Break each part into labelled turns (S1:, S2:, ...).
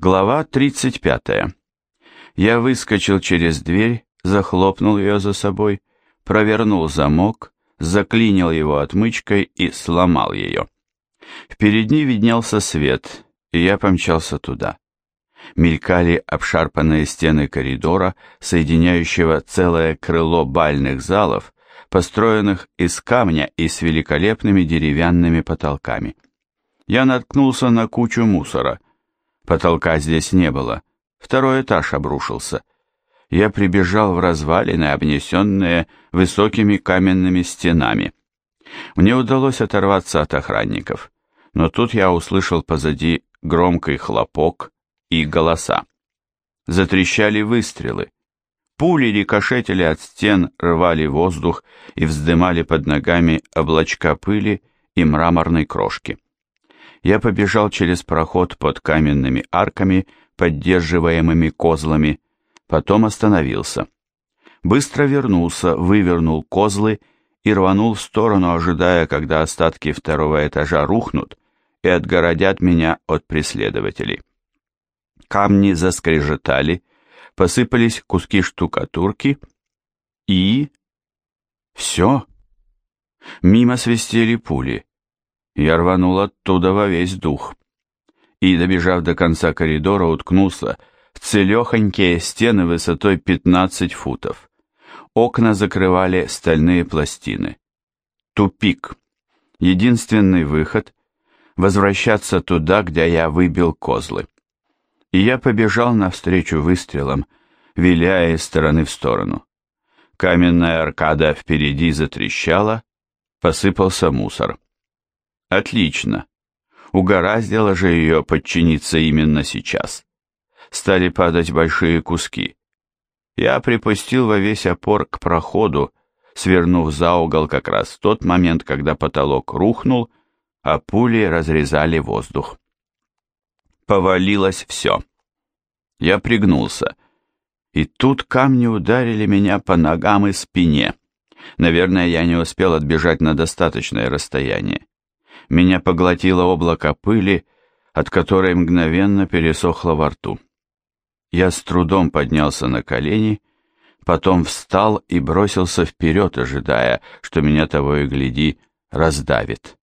S1: Глава 35. Я выскочил через дверь, захлопнул ее за собой, провернул замок, заклинил его отмычкой и сломал ее. Впереди виднелся свет, и я помчался туда. Мелькали обшарпанные стены коридора, соединяющего целое крыло бальных залов, построенных из камня и с великолепными деревянными потолками. Я наткнулся на кучу мусора — Потолка здесь не было. Второй этаж обрушился. Я прибежал в развалины, обнесенные высокими каменными стенами. Мне удалось оторваться от охранников, но тут я услышал позади громкий хлопок и голоса. Затрещали выстрелы. Пули рикошетили от стен, рвали воздух и вздымали под ногами облачка пыли и мраморной крошки я побежал через проход под каменными арками, поддерживаемыми козлами, потом остановился. Быстро вернулся, вывернул козлы и рванул в сторону, ожидая, когда остатки второго этажа рухнут и отгородят меня от преследователей. Камни заскрежетали, посыпались куски штукатурки и... Все. Мимо свистели пули. Я рванул оттуда во весь дух. И, добежав до конца коридора, уткнулся в целехонькие стены высотой 15 футов. Окна закрывали стальные пластины. Тупик. Единственный выход — возвращаться туда, где я выбил козлы. И я побежал навстречу выстрелам, виляя из стороны в сторону. Каменная аркада впереди затрещала, посыпался мусор. Отлично. Угораздило же ее подчиниться именно сейчас. Стали падать большие куски. Я припустил во весь опор к проходу, свернув за угол как раз в тот момент, когда потолок рухнул, а пули разрезали воздух. Повалилось все. Я пригнулся, и тут камни ударили меня по ногам и спине. Наверное, я не успел отбежать на достаточное расстояние меня поглотило облако пыли, от которой мгновенно пересохло во рту. Я с трудом поднялся на колени, потом встал и бросился вперед, ожидая, что меня того и гляди раздавит.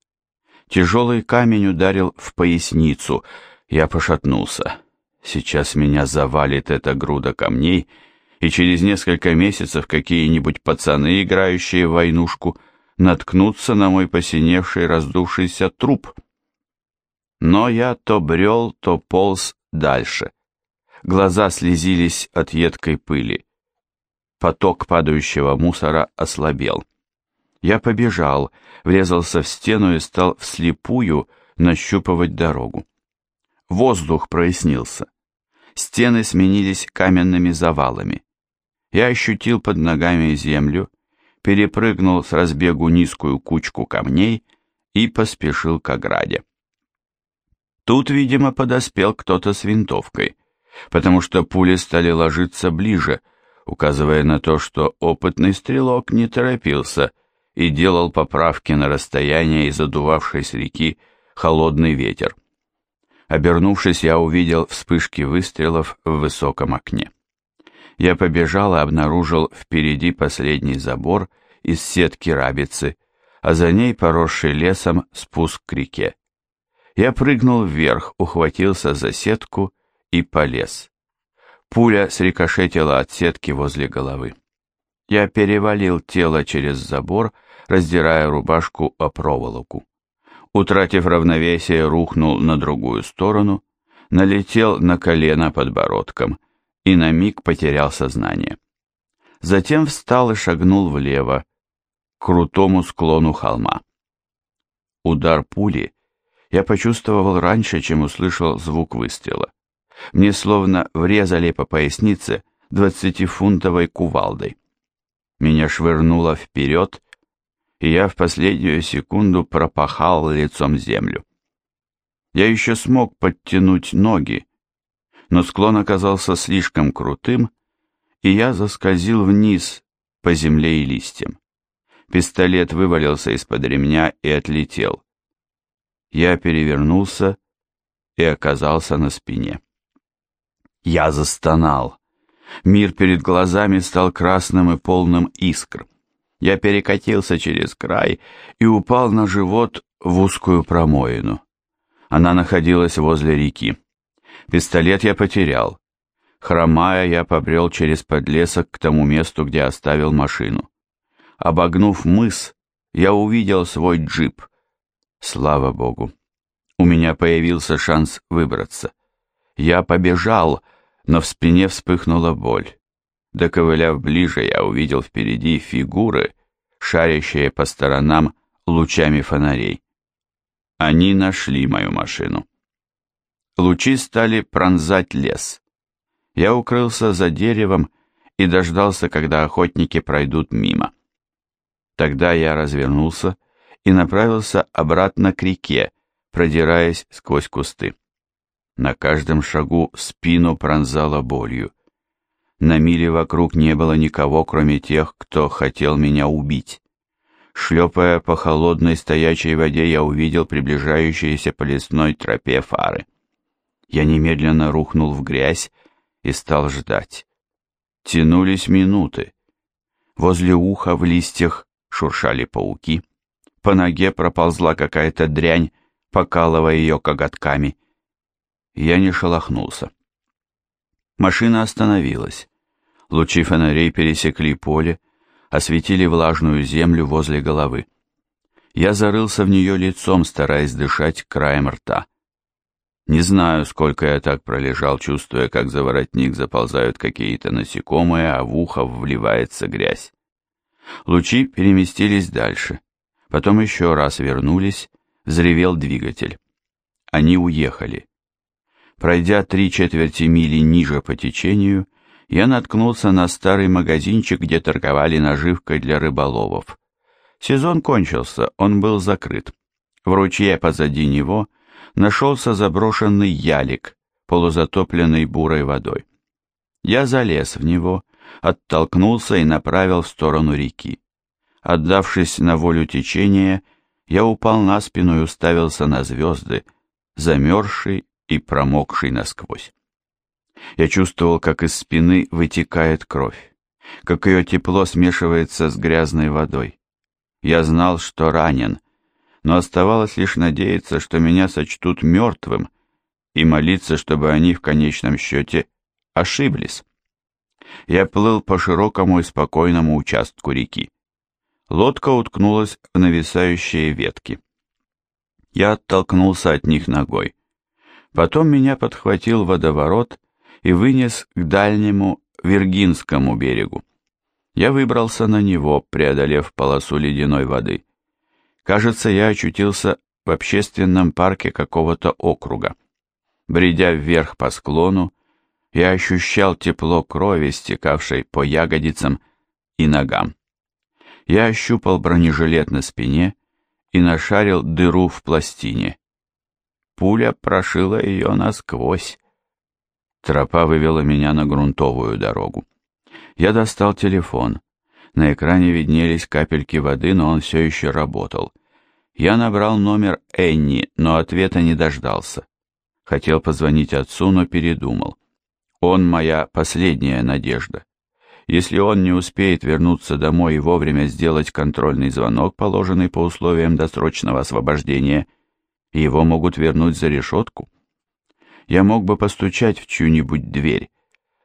S1: Тяжелый камень ударил в поясницу, я пошатнулся. Сейчас меня завалит эта груда камней, и через несколько месяцев какие-нибудь пацаны, играющие в войнушку, наткнуться на мой посиневший раздувшийся труп. Но я то брел, то полз дальше. Глаза слезились от едкой пыли. Поток падающего мусора ослабел. Я побежал, врезался в стену и стал вслепую нащупывать дорогу. Воздух прояснился. Стены сменились каменными завалами. Я ощутил под ногами землю, перепрыгнул с разбегу низкую кучку камней и поспешил к ограде. Тут, видимо, подоспел кто-то с винтовкой, потому что пули стали ложиться ближе, указывая на то, что опытный стрелок не торопился и делал поправки на расстояние из задувавшей с реки холодный ветер. Обернувшись, я увидел вспышки выстрелов в высоком окне я побежал и обнаружил впереди последний забор из сетки рабицы, а за ней поросший лесом спуск к реке. Я прыгнул вверх, ухватился за сетку и полез. Пуля срикошетила от сетки возле головы. Я перевалил тело через забор, раздирая рубашку о проволоку. Утратив равновесие, рухнул на другую сторону, налетел на колено подбородком и на миг потерял сознание. Затем встал и шагнул влево, к крутому склону холма. Удар пули я почувствовал раньше, чем услышал звук выстрела. Мне словно врезали по пояснице двадцатифунтовой кувалдой. Меня швырнуло вперед, и я в последнюю секунду пропахал лицом землю. Я еще смог подтянуть ноги, но склон оказался слишком крутым, и я заскользил вниз по земле и листьям. Пистолет вывалился из-под ремня и отлетел. Я перевернулся и оказался на спине. Я застонал. Мир перед глазами стал красным и полным искр. Я перекатился через край и упал на живот в узкую промоину. Она находилась возле реки. Пистолет я потерял. Хромая, я побрел через подлесок к тому месту, где оставил машину. Обогнув мыс, я увидел свой джип. Слава богу. У меня появился шанс выбраться. Я побежал, но в спине вспыхнула боль. Доковыляв ближе, я увидел впереди фигуры, шарящие по сторонам лучами фонарей. Они нашли мою машину. Лучи стали пронзать лес. Я укрылся за деревом и дождался, когда охотники пройдут мимо. Тогда я развернулся и направился обратно к реке, продираясь сквозь кусты. На каждом шагу спину пронзала болью. На миле вокруг не было никого, кроме тех, кто хотел меня убить. Шлепая по холодной стоячей воде, я увидел приближающиеся по лесной тропе фары. Я немедленно рухнул в грязь и стал ждать. Тянулись минуты. Возле уха в листьях шуршали пауки. По ноге проползла какая-то дрянь, покалывая ее коготками. Я не шелохнулся. Машина остановилась. Лучи фонарей пересекли поле, осветили влажную землю возле головы. Я зарылся в нее лицом, стараясь дышать краем рта. Не знаю, сколько я так пролежал, чувствуя, как за воротник заползают какие-то насекомые, а в ухо вливается грязь. Лучи переместились дальше. Потом еще раз вернулись, взревел двигатель. Они уехали. Пройдя три четверти мили ниже по течению, я наткнулся на старый магазинчик, где торговали наживкой для рыболовов. Сезон кончился, он был закрыт. В ручье позади него нашелся заброшенный ялик, полузатопленный бурой водой. Я залез в него, оттолкнулся и направил в сторону реки. Отдавшись на волю течения, я упал на спину и уставился на звезды, замерзший и промокший насквозь. Я чувствовал, как из спины вытекает кровь, как ее тепло смешивается с грязной водой. Я знал, что ранен, но оставалось лишь надеяться, что меня сочтут мертвым, и молиться, чтобы они в конечном счете ошиблись. Я плыл по широкому и спокойному участку реки. Лодка уткнулась в нависающие ветки. Я оттолкнулся от них ногой. Потом меня подхватил водоворот и вынес к дальнему Виргинскому берегу. Я выбрался на него, преодолев полосу ледяной воды. Кажется, я очутился в общественном парке какого-то округа. Бредя вверх по склону, я ощущал тепло крови, стекавшей по ягодицам и ногам. Я ощупал бронежилет на спине и нашарил дыру в пластине. Пуля прошила ее насквозь. Тропа вывела меня на грунтовую дорогу. Я достал телефон. На экране виднелись капельки воды, но он все еще работал. Я набрал номер Энни, но ответа не дождался. Хотел позвонить отцу, но передумал. Он моя последняя надежда. Если он не успеет вернуться домой и вовремя сделать контрольный звонок, положенный по условиям досрочного освобождения, его могут вернуть за решетку. Я мог бы постучать в чью-нибудь дверь,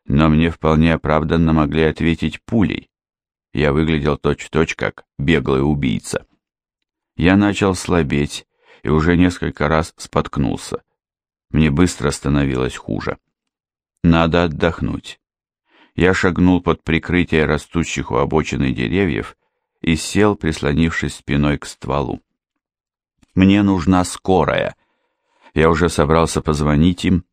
S1: но мне вполне оправданно могли ответить пулей. Я выглядел точь-в-точь, -точь, как беглый убийца. Я начал слабеть и уже несколько раз споткнулся. Мне быстро становилось хуже. Надо отдохнуть. Я шагнул под прикрытие растущих у обочины деревьев и сел, прислонившись спиной к стволу. Мне нужна скорая. Я уже собрался позвонить им,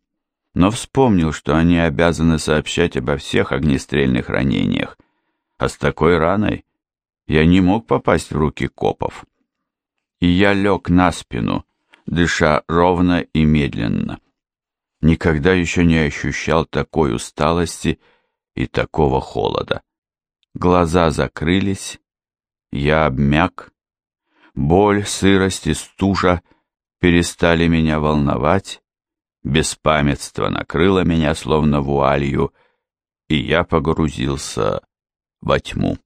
S1: но вспомнил, что они обязаны сообщать обо всех огнестрельных ранениях, а с такой раной я не мог попасть в руки копов. И я лег на спину, дыша ровно и медленно. Никогда еще не ощущал такой усталости и такого холода. Глаза закрылись, я обмяк. Боль, сырость и стужа перестали меня волновать, Беспамятство накрыло меня словно вуалью, и я погрузился во тьму.